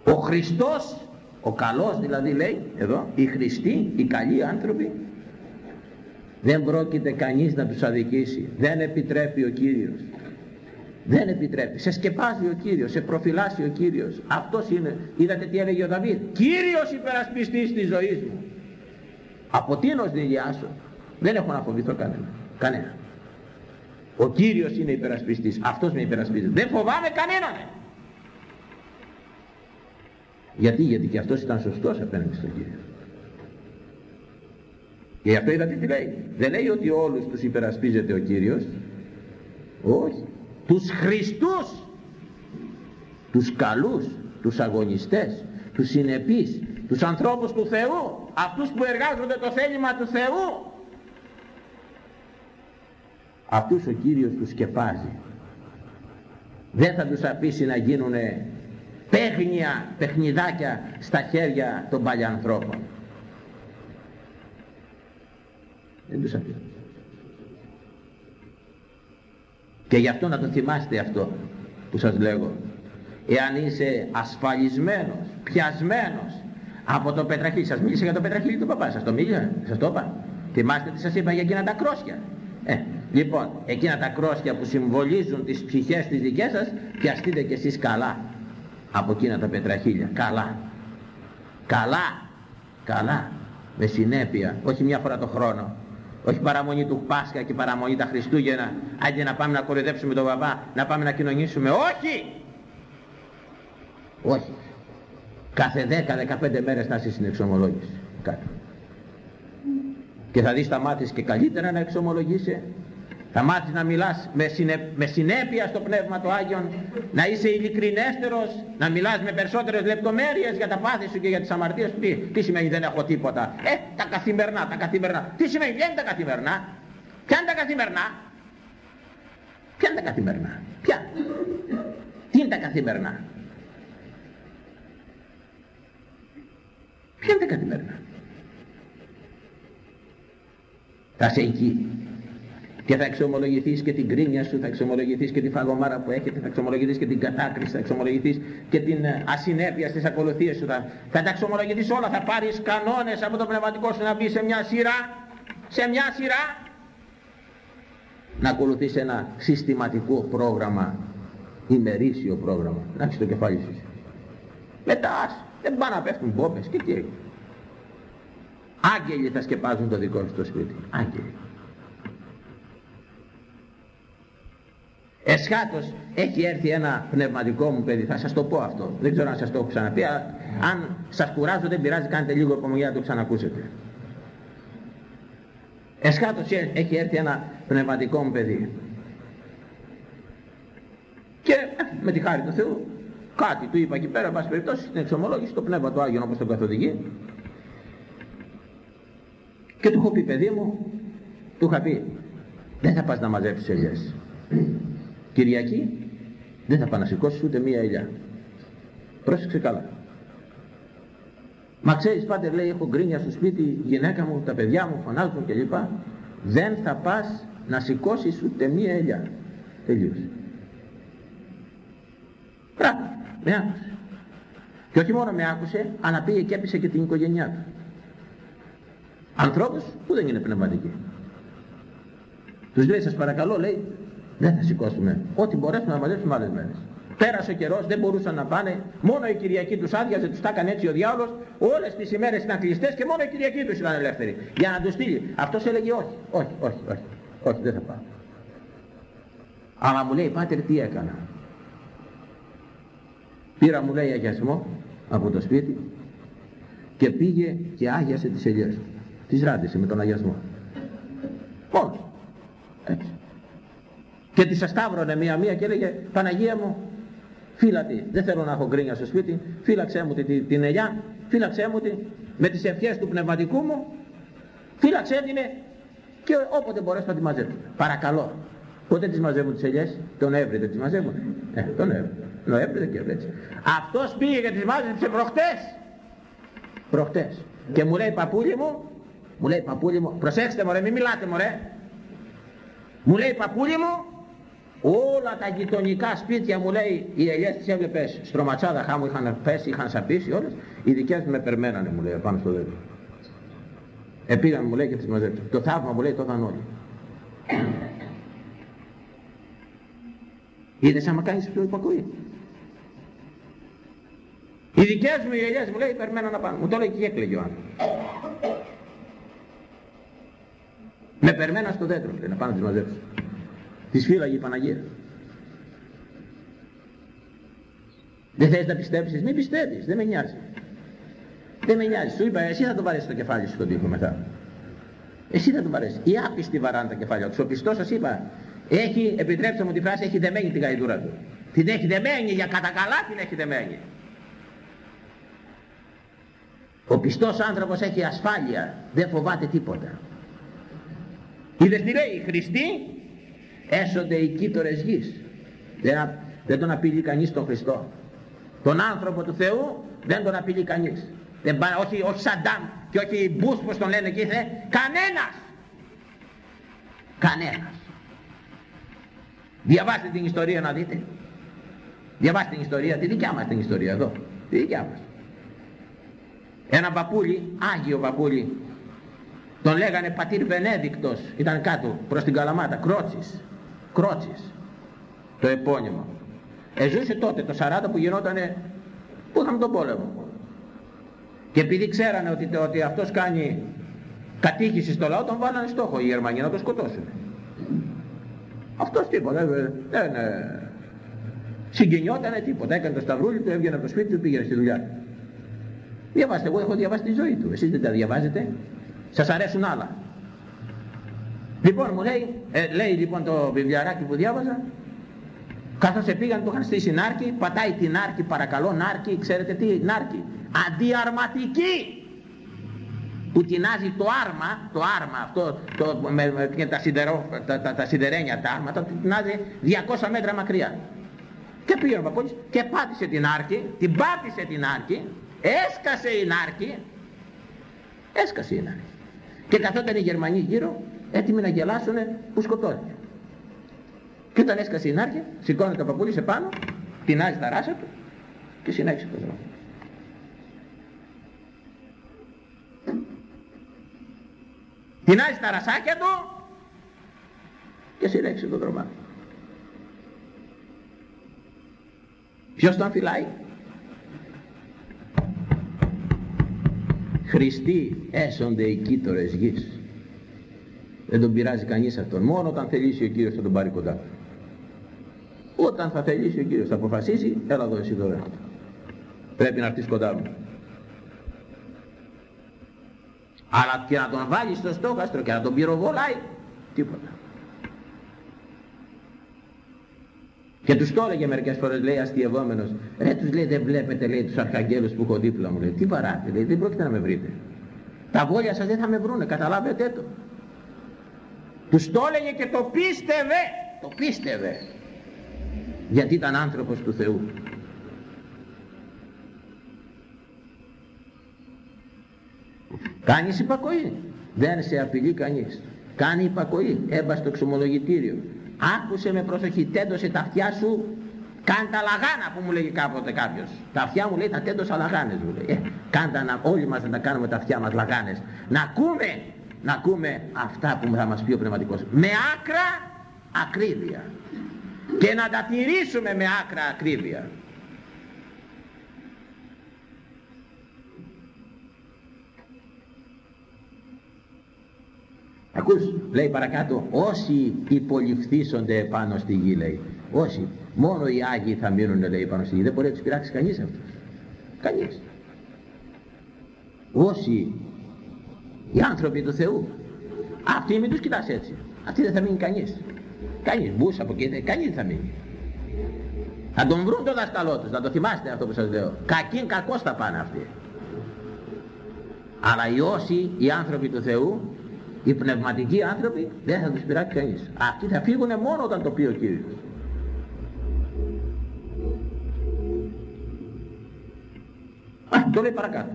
Ο Χριστός, ο καλός δηλαδή λέει εδώ, οι Χριστοί, οι καλοί άνθρωποι, δεν πρόκειται κανείς να τους αδικήσει. Δεν επιτρέπει ο Κύριος. Δεν επιτρέπει. Σε σκεπάζει ο Κύριος, σε προφυλάσσει ο Κύριος. Αυτός είναι. Είδατε τι έλεγε ο Δαβίδ; Κύριος υπερασπιστής της ζωής μου. Από τίνος δηλιάσω. Δεν έχω να φοβηθώ κανένα. Κανένα. Ο Κύριος είναι υπερασπιστής. Αυτός με υπερασπίζει. Δεν φοβάμαι κανέναν. Γιατί, γιατί και αυτός ήταν σωστός απέναντι στον Κύριο. Και γι' αυτό είδατε τι λέει. Δεν λέει ότι όλους τους υπερασπίζεται ο Κύριος. Όχι. Τους Χριστούς. Τους καλούς. Τους αγωνιστές. Τους συνεπείς. Τους ανθρώπους του Θεού. Αυτούς που εργάζονται το θέλημα του Θεού. Αυτούς ο Κύριος τους σκεπάζει. Δεν θα τους αφήσει να γίνουν παίχνια, παιχνιδάκια στα χέρια των παλιανθρώπων. Δεν τους αφήνω. Και γι' αυτό να το θυμάστε αυτό που σας λέγω. Εάν είσαι ασφαλισμένος, πιασμένος από το πετραχύλι. Σας μίλησε για το πετραχύλι του παπά. Σας το μίλησε, σας το είπα. Θυμάστε τι σας είπα για εκείνα τα κρόσια. Ε, λοιπόν, εκείνα τα κρόσια που συμβολίζουν τις ψυχές τις δικές σας, πιαστείτε κι εσείς καλά από εκείνα τα πετραχύλια. Καλά. Καλά. Καλά. Με συνέπεια. Όχι μια φορά το χρόνο όχι παραμονή του Πάσχα και παραμονή τα Χριστούγεννα άντε να πάμε να κορυδέψουμε τον παπά να πάμε να κοινωνήσουμε. Όχι! Όχι. Κάθε 10-15 μέρες να είσαι στην εξομολόγηση. Κάτω και θα δεις τα μάθεις και καλύτερα να εξομολογήσει θα μάθεις να μιλάς με, συνέ, με συνέπεια στο Πνεύμα του Άγιον, να είσαι ειλικρινέστερος, να μιλάς με περισσότερες λεπτομέρειες για τα πάθη σου και για τις αμαρτίες σου. Τι, τι σημαίνει δεν έχω τίποτα. Ε, τα καθημερινά, τα καθημερινά. Τι σημαίνει, ποια είναι τα καθημερινά. Ποια είναι τα καθημερινά; Ποια είναι τα καθημερινά; Ποια; Τι είναι τα καθημερινά; Ποια είναι τα καθημερινά; Θα σε εκεί και θα εξομολογηθείς και την κρίνια σου, θα εξομολογηθείς και τη φαγωμάρα που έχετε, θα εξομολογηθείς και την κατάκριση, θα εξομολογηθείς και την ε, ασυνέπεια στις ακολουθίες σου. Θα, θα τα εξομολογηθείς όλα, θα πάρεις κανόνες από το πνευματικό σου να μπεις σε μια σειρά, σε μια σειρά, να ακολουθείς ένα συστηματικό πρόγραμμα, ημερήσιο πρόγραμμα, να έχεις το κεφάλι σου. Μετά δεν πάνε να πέφτουν μπόπες και τι Άγγελοι θα σκεπάζουν το δικό σου το σπίτι. Άγγελοι. Εσχάτως έχει έρθει ένα πνευματικό μου παιδί, θα σας το πω αυτό, δεν ξέρω αν σας το έχω ξαναπεί, αλλά αν σας κουράζω δεν πειράζει, κάντε λίγο υπομονή να το ξανακούσετε. Εσχάτως έχει έρθει ένα πνευματικό μου παιδί. Και ε, με τη χάρη του Θεού κάτι του είπα εκεί πέρα, πάση περιπτώσει, στην εξομολόγηση, το πνεύμα του Άγιον όπως τον καθοδηγεί. Και του έχω πει παιδί μου, του είχα πει, δεν θα πας να μαζέψεις ελιές. Κυριακή δεν θα πάνε να σηκώσεις ούτε μία ελιά. Πρόσεξε καλά. Μα ξέρεις πάτε λέει έχω γκρίνια στο σπίτι, η γυναίκα μου, τα παιδιά μου φωνάζουν κλπ. Δεν θα πας να σηκώσεις ούτε μία ελιά. Τελείωσε. Πράγμα. Με άκουσες. Και όχι μόνο με άκουσε, αλλά πήγε και έπεισε και την οικογένειά του. Ανθρώπους που δεν είναι πνευματικοί. Τους λέει σας παρακαλώ λέει δεν θα σηκώσουμε. Ό,τι μπορέσουμε να μαζέψουμε άλλες μέρες. Πέρασε ο καιρός, δεν μπορούσαν να πάνε. Μόνο η Κυριακή τους άδειαζε, τους τα έκανε έτσι ο διάολος. Όλες τις ημέρες ήταν κλειστές και μόνο η Κυριακή τους ήταν ελεύθερη. Για να τους στείλει. Αυτός έλεγε όχι, όχι, όχι, όχι, όχι, δεν θα πάω. Αλλά μου λέει, πάτερ τι έκανα; Πήρα μου λέει αγιασμό από το σπίτι και πήγε και άγιασε τις ελιές του. Τις ράντισε με τον αγιασμό. Μόνο. Έτσι και τη ασταύρωνε μία-μία και έλεγε Παναγία μου φύλατη, δεν θέλω να έχω γκρίνια στο σπίτι, φύλαξέ μου την, την ελιά, φύλαξέ μου την με τις ευχές του πνευματικού μου, φύλαξέ την και όποτε μπορέσω να τη μαζέψω. Παρακαλώ. Πότε τις μαζεύουν τις ελιές, τον Νοέμβρη δεν τις μαζεύουν. Ε, τον Νοέμβρη. Νοέμβρη δεν έτσι. Αυτός πήγε και τις μάζεψε προχτές. Προχτές. Και μου λέει παππούλι μου, μου λέει παππούλι μου, προσέξτε μωρέ, μην μιλάτε μωρέ. Μου λέει παππούλι μου, Όλα τα γειτονικά σπίτια μου λέει οι ελιές τις έβλεπες στρωματσάδα χάμου είχαν πέσει, είχαν σαπίσει όλες. Οι δικές μου με περμένανε μου λέει πάνω στο δέντρο. Επήγαν μου λέει και τις μαζέψαν το θαύμα μου λέει το είχαν όλοι. (clears throat) Είδες άμα κάνεις πιο υπακοή. Οι δικές μου οι ελιές μου λέει περιμέναν να πάνε μου το λέει και έκλαιγε ο άνθρωπος. (clears throat) Με περμέναν στο δέντρο λέει, να πάνε να τις μαζέψουν Της φύλαγε η Παναγία. Δεν θες να πιστέψεις, μην πιστεύεις, δεν με νοιάζει. Δεν με νοιάζει, σου είπα, εσύ θα το βάλεις στο κεφάλι σου στον τοίχο μετά. Εσύ δεν του αρέσει. Οι άπιστοι βαράνε τα κεφάλια τους. Ο πιστός σας είπα, έχει, επιτρέψτε μου τη φράση, έχει δεμένη την γαϊδούρα του. Την έχει δεμένη, για κατά καλά την έχει δεμένη. Ο πιστός άνθρωπος έχει ασφάλεια, δεν φοβάται τίποτα. Είδες τι λέει, οι Χριστοί έσονται οι κοίτορες γης. Δεν, δεν τον απειλεί κανείς τον Χριστό. Τον άνθρωπο του Θεού δεν τον απειλεί κανείς. Δεν, όχι, όχι Σαντάμ και όχι Μπούς πως τον λένε εκεί, θε, κανένας. Κανένας. Διαβάστε την ιστορία να δείτε. Διαβάστε την ιστορία, τη δικιά μας την ιστορία εδώ. Τη δικιά μας. Ένα παππούλι, Άγιο παππούλι, τον λέγανε πατήρ Βενέδικτος, ήταν κάτω προς την Καλαμάτα, Κρότσις, Κρότσις, το επώνυμο. Εζούσε τότε το 40 που γινότανε, που είχαμε τον πόλεμο. Και επειδή ξέρανε ότι, ότι αυτός κάνει κατήχηση στο λαό, τον βάλανε στόχο οι Γερμανοί να το σκοτώσουν. Αυτός τίποτα, δεν, δεν συγκινιότανε τίποτα, έκανε το σταυρούλι του, έβγαινε από το σπίτι του, πήγαινε στη δουλειά του. Διαβάστε, εγώ έχω διαβάσει τη ζωή του, εσείς δεν τα διαβάζετε, σας αρέσουν άλλα. Λοιπόν μου λέει, ε, λέει λοιπόν το βιβλιαράκι που διάβαζα, καθώς πήγαν το είχαν στήσει νάρκη, πατάει την νάρκη παρακαλώ, νάρκη, ξέρετε τι, νάρκη, αντιαρματική που τεινάζει το άρμα, το άρμα αυτό, το, με, με, τα, σιδερο, τα, τα, τα σιδερένια τα άρματα, το τεινάζει 200 μέτρα μακριά. Και πήγε ο Παπούλης και πάτησε την άρκη, την πάτησε την άρκη, έσκασε η νάρκη, έσκασε η νάρκη. Και καθόταν οι Γερμανοί γύρω, έτοιμοι να γελάσουν που σκοτώθηκε. Και όταν έσκασε η νάρκη, σηκώνεται ο Παπούλης επάνω, τεινάζει τα ράσα του και συνέχισε το δρόμο. Τεινάζει τα ρασάκια του και συνέχισε το δρόμο. Ποιος τον φυλάει; Χριστοί έσονται οι κοίτορες γης. Δεν τον πειράζει κανείς αυτόν. Μόνο όταν θελήσει ο Κύριος θα τον πάρει κοντά του. Όταν θα θελήσει ο Κύριος θα αποφασίσει, έλα εδώ εσύ τώρα. Πρέπει να έρθεις κοντά μου. Αλλά και να τον βάλεις στο στόχαστρο και να τον πυροβολάει, τίποτα. Και τους το έλεγε μερικές φορές, λέει αστειευόμενος, ρε τους λέει δεν βλέπετε λέει τους αρχαγγέλους που έχω δίπλα μου, λέει, τι βαράτε, λέει, δεν πρόκειται να με βρείτε. Τα βόλια σας δεν θα με βρούνε, καταλάβετε το. Τους το έλεγε και το πίστευε, το πίστευε. Γιατί ήταν άνθρωπος του Θεού. Κάνεις υπακοή. Δεν σε απειλεί κανείς. Κάνει υπακοή. Έμπα στο εξομολογητήριο. Άκουσε με προσοχή. Τέντωσε τα αυτιά σου. Κάνε τα λαγάνα που μου λέγει κάποτε κάποιος. Τα αυτιά μου λέει τα τέντωσα λαγάνες μου λέει. Ε, κάντα να, όλοι μας να τα κάνουμε τα αυτιά μας λαγάνες. Να ακούμε, να ακούμε αυτά που θα μας πει ο πνευματικός. Με άκρα ακρίβεια. Και να τα τηρήσουμε με άκρα ακρίβεια. Ακούς, λέει παρακάτω, όσοι υποληφθήσονται επάνω στη γη, λέει. Όσοι, μόνο οι Άγιοι θα μείνουν, λέει, πάνω στη γη. Δεν μπορεί να τους πειράξει κανείς αυτούς. Κανείς. Όσοι, οι άνθρωποι του Θεού, αυτοί μην τους κοιτάς έτσι. Αυτοί δεν θα μείνει κανείς. Κανείς, μπούς από εκεί, κανείς δεν θα μείνει. Θα τον βρουν το δάσκαλό τους, να το θυμάστε αυτό που σας λέω. Κακήν κακός θα πάνε αυτοί. Αλλά οι όσοι, οι άνθρωποι του Θεού, οι πνευματικοί άνθρωποι δεν θα τους πειράξει κανείς. Αυτοί θα φύγουν μόνο όταν το πει ο Κύριος. Α, το λέει παρακάτω.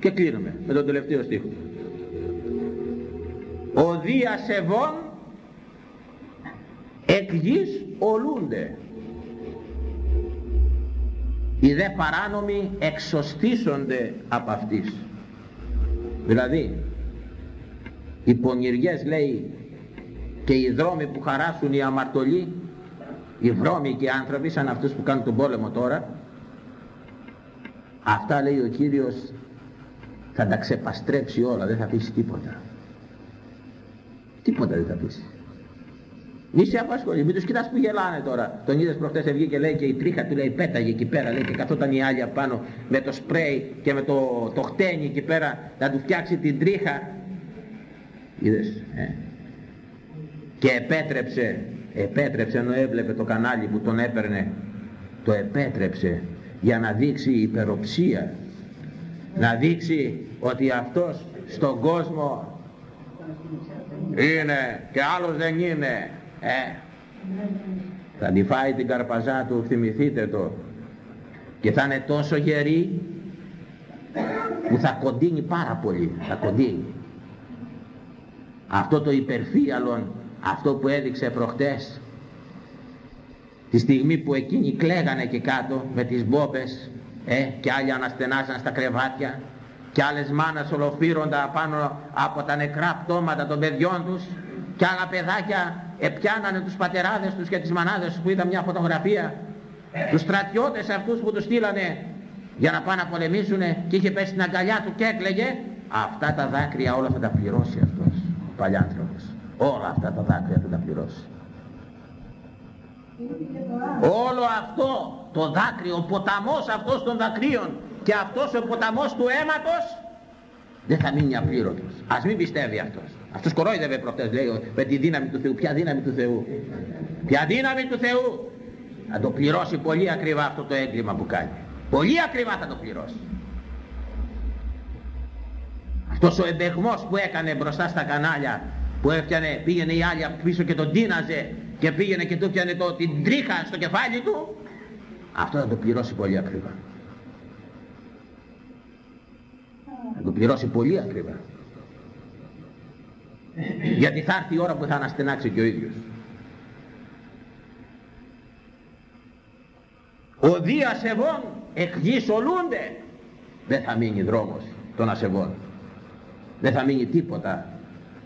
Και κλείνουμε με τον τελευταίο στίχο. Ο διασεβών εκ γης ολούνται. Οι δε παράνομοι εξωστήσονται από αυτής. Δηλαδή, οι πονηριές λέει και οι δρόμοι που χαράσουν οι αμαρτωλοί οι βρώμικοι άνθρωποι σαν αυτούς που κάνουν τον πόλεμο τώρα αυτά λέει ο Κύριος θα τα ξεπαστρέψει όλα δεν θα αφήσει τίποτα τίποτα δεν θα αφήσει μη σε απασχολεί, μην τους κοιτάς που γελάνε τώρα. Τον είδες προχτές βγήκε και λέει και η τρίχα του λέει πέταγε εκεί πέρα λέει και καθόταν η άλλη απάνω με το σπρέι και με το, το χτένι εκεί πέρα να του φτιάξει την τρίχα. Είδες ε; και επέτρεψε επέτρεψε ενώ έβλεπε το κανάλι που τον έπαιρνε. Το επέτρεψε για να δείξει υπεροψία. Να δείξει ότι αυτός στον κόσμο είναι και άλλος δεν είναι ε, θα τη φάει την καρπαζά του θυμηθείτε το. Και θα είναι τόσο γερή που θα κοντίνει πάρα πολύ θα κοντίνει. Αυτό το υπερφύαλον αυτό που έδειξε προχτές τη στιγμή που εκείνοι κλαίγανε και κάτω με τις μπόπες ε, και άλλοι αναστενάζαν στα κρεβάτια και άλλες μάνας ολοφύροντα πάνω από τα νεκρά πτώματα των παιδιών τους και άλλα παιδάκια επιάνανε τους πατεράδες τους και τις μανάδες τους που είδα μια φωτογραφία. Τους στρατιώτες αυτούς που τους στείλανε για να πάνε να πολεμήσουν και είχε πέσει στην αγκαλιά του και έκλαιγε. Αυτά τα δάκρυα όλα θα τα πληρώσει αυτός ο παλιάνθρωπος. Όλα αυτά τα δάκρυα θα τα πληρώσει. Όλο αυτό το δάκρυο ο ποταμός αυτός των δακρύων και αυτός ο ποταμός του αίματος δεν θα μείνει απλήρωτος ας μην πιστεύει αυτός. Αυτός κορόιδευε προχτές λέει με τη δύναμη του Θεού. Ποια δύναμη του Θεού; Ποια δύναμη του Θεού; Θα το πληρώσει πολύ ακριβά αυτό το έγκλημα που κάνει. Πολύ ακριβά θα το πληρώσει. Αυτός ο εμπεγμός που έκανε μπροστά στα κανάλια που έφτιανε, πήγαινε η άλλη από πίσω και τον τίναζε και πήγαινε και του έφτιανε το, την τρίχα στο κεφάλι του αυτό θα το πληρώσει πολύ ακριβά θα το πληρώσει πολύ ακριβά. Γιατί θα έρθει η ώρα που θα αναστενάξει και ο ίδιος. Ο δι ασεβών εκ γης ολούνται δεν θα μείνει δρόμος των ασεβών. Δεν θα μείνει τίποτα.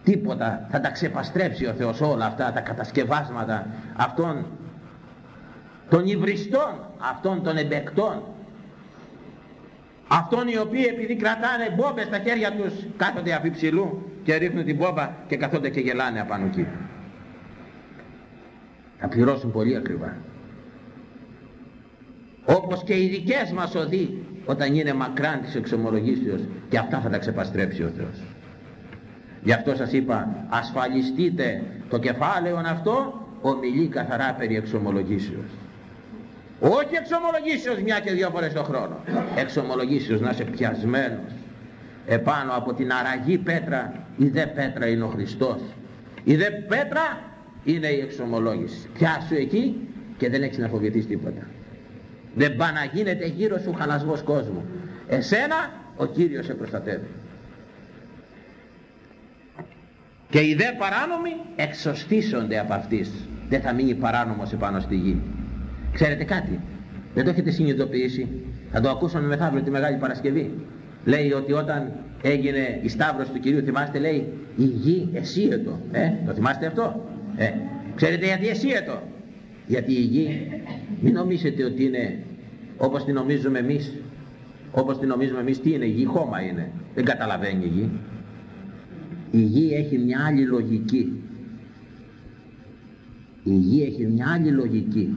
Τίποτα. Θα τα ξεπαστρέψει ο Θεός όλα αυτά τα κατασκευάσματα αυτών των υβριστών αυτών των εμπεκτών αυτών οι οποίοι επειδή κρατάνε μπόμπες στα χέρια τους κάθονται απ' υψηλού και ρίχνουν την μπόμπα και καθόνται και γελάνε απάνω εκεί. Θα πληρώσουν πολύ ακριβά. Όπως και οι δικές μας οδοί όταν είναι μακράν της εξομολογήσεως και αυτά θα τα ξεπαστρέψει ο Θεός. Γι' αυτό σας είπα ασφαλιστείτε το κεφάλαιο αυτό ομιλεί καθαρά περί εξομολογήσεως όχι εξομολογήσεως μια και δύο φορές το χρόνο. Εξομολογήσεως να είσαι πιασμένος. Επάνω από την αραγή πέτρα η δε πέτρα είναι ο Χριστός. Η δε πέτρα είναι η εξομολόγηση. Πιάσου εκεί και δεν έχεις να φοβηθείς τίποτα. Δεν πάει να γίνεται γύρω σου χαλασμός κόσμου. Εσένα ο Κύριος σε προστατεύει. Και οι δε παράνομοι εξωστήσονται από αυτής. Δεν θα μείνει παράνομος επάνω στη γη ξέρετε κάτι; Δεν το έχετε συνειδητοποιήσει. Θα το ακούσαμε μεθαύριο τη Μεγάλη Παρασκευή. Λέει ότι όταν έγινε η Σταύρος του Κυρίου θυμάστε λέει η γη εσύετο ε, το θυμάστε αυτό; Ε, ξέρετε γιατί εσύετο; Γιατί η γη μην νομίζετε ότι είναι όπως την νομίζουμε εμείς. Όπως την νομίζουμε εμείς τι είναι η γη χώμα είναι. Δεν καταλαβαίνει η γη. Η γη έχει μια άλλη λογική. Η γη έχει μια άλλη λογική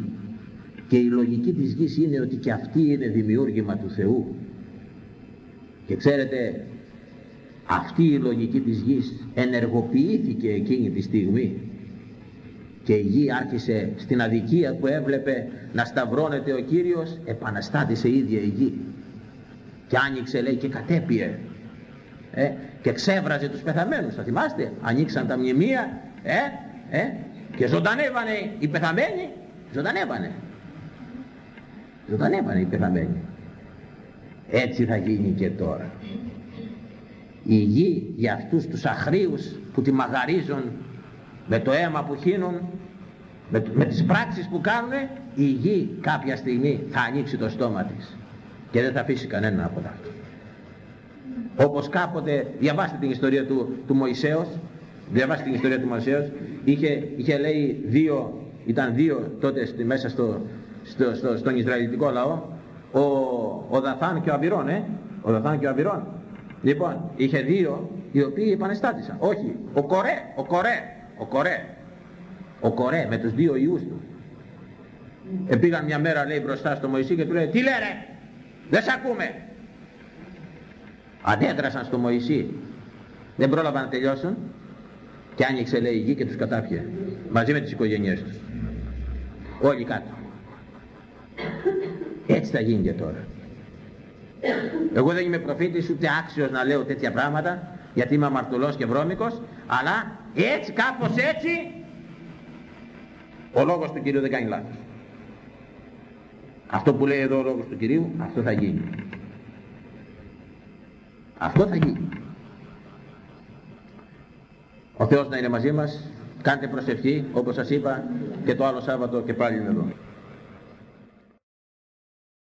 και η λογική της γης είναι ότι και αυτή είναι δημιούργημα του Θεού. Και ξέρετε αυτή η λογική της γης ενεργοποιήθηκε εκείνη τη στιγμή. Και η γη άρχισε στην αδικία που έβλεπε να σταυρώνεται ο Κύριος επαναστάτησε η ίδια η γη. Και άνοιξε λέει και κατέπιε. Ε, και ξέβραζε τους πεθαμένους θα θυμάστε. Ανοίξαν τα μνημεία ε, ε, και ζωντανεύανε οι πεθαμένοι ζωντανεύανε ζωντανεύανε οι πεθαμένοι έτσι θα γίνει και τώρα. Η γη για αυτούς τους αχρίους που τη μαγαρίζουν με το αίμα που χύνουν με, με τις πράξεις που κάνουν η γη κάποια στιγμή θα ανοίξει το στόμα της και δεν θα αφήσει κανένα από τα όπως κάποτε διαβάστε την ιστορία του, του Μωυσέως. Διαβάστε την ιστορία του Μωυσέως. Είχε, είχε λέει δύο ήταν δύο τότε στη, μέσα στο, στο, στο, στον Ισραηλιτικό λαό ο, ο Δαθάν και ο Αβυρών ε; ο Δαθάν και ο Αβυρών. Λοιπόν είχε δύο οι οποίοι επανεστάτησαν. Όχι ο Κορέ ο Κορέ ο Κορέ. Ο Κορέ με τους δύο ιούς του. Επήγαν μια μέρα λέει μπροστά στο Μωυσή και του λέει τι λέρε δεν σε ακούμε αντέδρασαν στο Μωυσή. Δεν πρόλαβαν να τελειώσουν. Και άνοιξε λέει η γη και τους κατάφυγε μαζί με τις οικογένειές τους. Όλοι κάτω έτσι θα γίνει και τώρα. Εγώ δεν είμαι προφήτης ούτε άξιος να λέω τέτοια πράγματα γιατί είμαι αμαρτωλός και βρώμικος αλλά έτσι κάπως έτσι ο λόγος του Κυρίου δεν κάνει λάθος. Αυτό που λέει εδώ ο λόγος του Κυρίου αυτό θα γίνει. Αυτό θα γίνει. Ο Θεός να είναι μαζί μας. Κάντε προσευχή όπως σας είπα και το άλλο Σάββατο και πάλι είναι εδώ